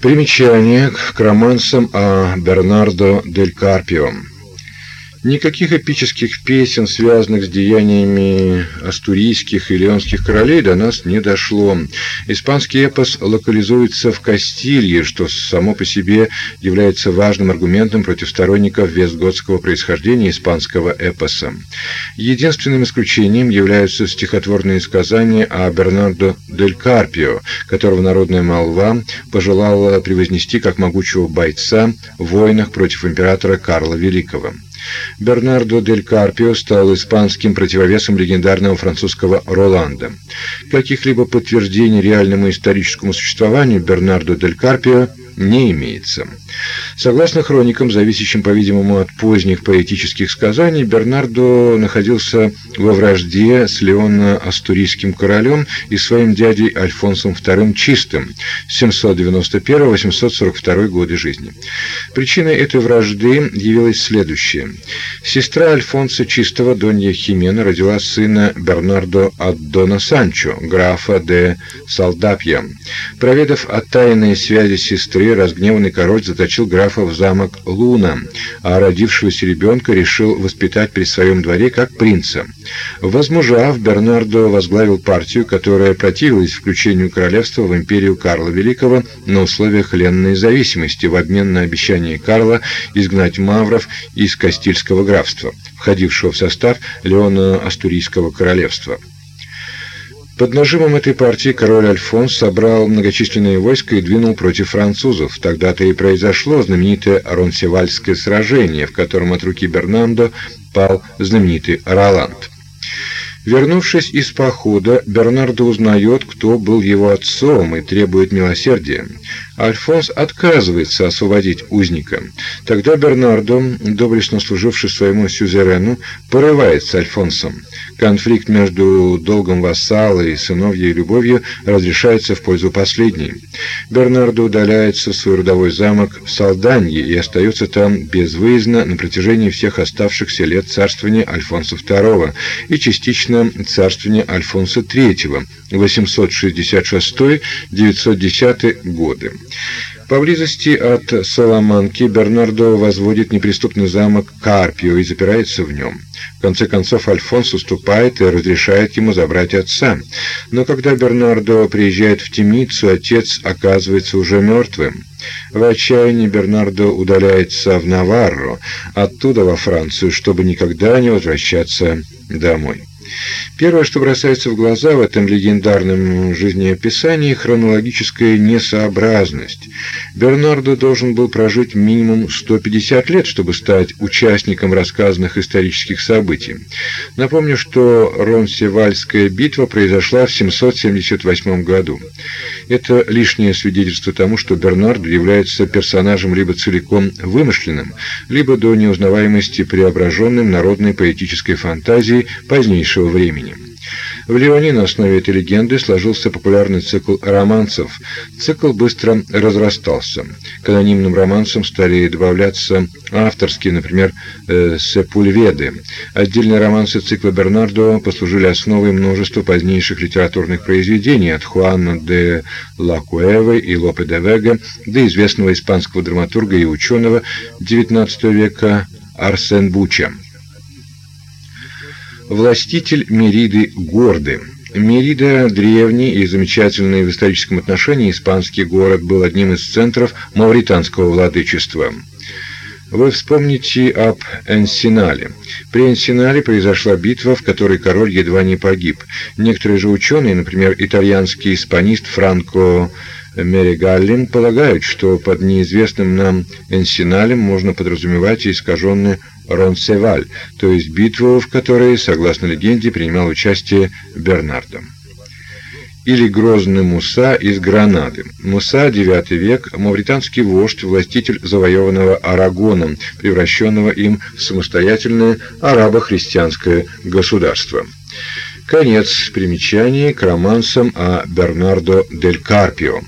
Примечание к романсам о Бернардо дель Карпио. Никаких эпических песен, связанных с деяниями астурийских и леонских королей, до нас не дошло. Испанский эпос локализуется в Кастилье, что само по себе является важным аргументом против сторонников вестготского происхождения испанского эпоса. Единственным исключением являются стихотворные сказания о Бернардо дель Карпио, которого народная молва пожелала превознести как могучего бойца в войнах против императора Карла Великого. Бернардо дель Карпио стал испанским противовесом легендарного французского Роланда. Каких-либо подтверждений реальному историческому существованию Бернардо дель Карпио не имеется. Согласно хроникам, зависящим, по-видимому, от поздних поэтических сказаний, Бернардо находился во вражде с Леоно-Астурийским королем и своим дядей Альфонсом II Чистым 791-842 годы жизни. Причиной этой вражды явилось следующее. Сестра Альфонса Чистого, Донья Химена, родила сына Бернардо от Дона Санчо, графа де Салдапья. Проведав о тайной связи сестры разгневанный король заточил графа в замок Луна, а родившегося ребенка решил воспитать при своем дворе как принца. Возмужав, Бернардо возглавил партию, которая противилась включению королевства в империю Карла Великого на условиях ленной зависимости в обмен на обещание Карла изгнать мавров из Кастильского графства, входившего в состав Леона-Астурийского королевства. Под нажимом этой партии король Альфонс собрал многочисленные войска и двинул против французов. Тогда-то и произошло знаменитое Ронсевальское сражение, в котором от руки Бернандо пал знаменитый Роланд. Вернувшись из похода, Бернардо узнает, кто был его отцом и требует милосердия. Альфонс отказывается освободить узника. Тогда Бернардо, доблестно служивший своему сюзерену, порывается с Альфонсом. Конфликт между долгом вассала и сыновьей любовью разрешается в пользу последней. Бернардо удаляется в свой родовой замок в Салданье и остается там безвыездно на протяжении всех оставшихся лет царствования Альфонса II и частично царствования Альфонса III 866-910 годы. Поблизости от Саламанки Бернардо возводит неприступный замок Карпио и запирается в нем. В конце концов Альфонс уступает и разрешает ему забрать отца. Но когда Бернардо приезжает в Темицу, отец оказывается уже мертвым. В отчаянии Бернардо удаляется в Наварро, оттуда во Францию, чтобы никогда не возвращаться домой. Первое, что бросается в глаза в этом легендарном жизнеописании хронологическая несообразность. Бернардо должен был прожить минимум 150 лет, чтобы стать участником рассказанных исторических событий. Напомню, что Ронсевальская битва произошла в 778 году. Это лишнее свидетельство тому, что Бернардо является персонажем либо целиком вымышленным, либо до неузнаваемости преображенным народной поэтической фантазией позднейшего времени. В Лионе на основе этой легенды сложился популярный цикл романсов. Цикл быстро разрастался. К анонимным романсам стали добавляться авторские, например, э, Сепульведы. Отдельные романсы цикла Бернардо послужили основой множества позднейших литературных произведений от Хуана де ла Куэвы и Лопе де Вега до известного испанского драматурга и ученого XIX века Арсен Буча. Властитель Мериды горды. Мерида древний и замечательный в историческом отношении испанский город был одним из центров мавританского владычества. Вы вспомните об Энсинале. При Энсинале произошла битва, в которой король едва не погиб. Некоторые же ученые, например, итальянский испанист Франко Меригаллин, полагают, что под неизвестным нам Энсиналем можно подразумевать искаженный Ронсеваль, то есть битву, в которой, согласно легенде, принимал участие Бернардо. Или грозный Муса из Гранады. Муса, IX век, мавританский вождь, властитель завоеванного Арагоном, превращенного им в самостоятельное арабо-христианское государство. Конец примечания к романсам о Бернардо дель Карпио.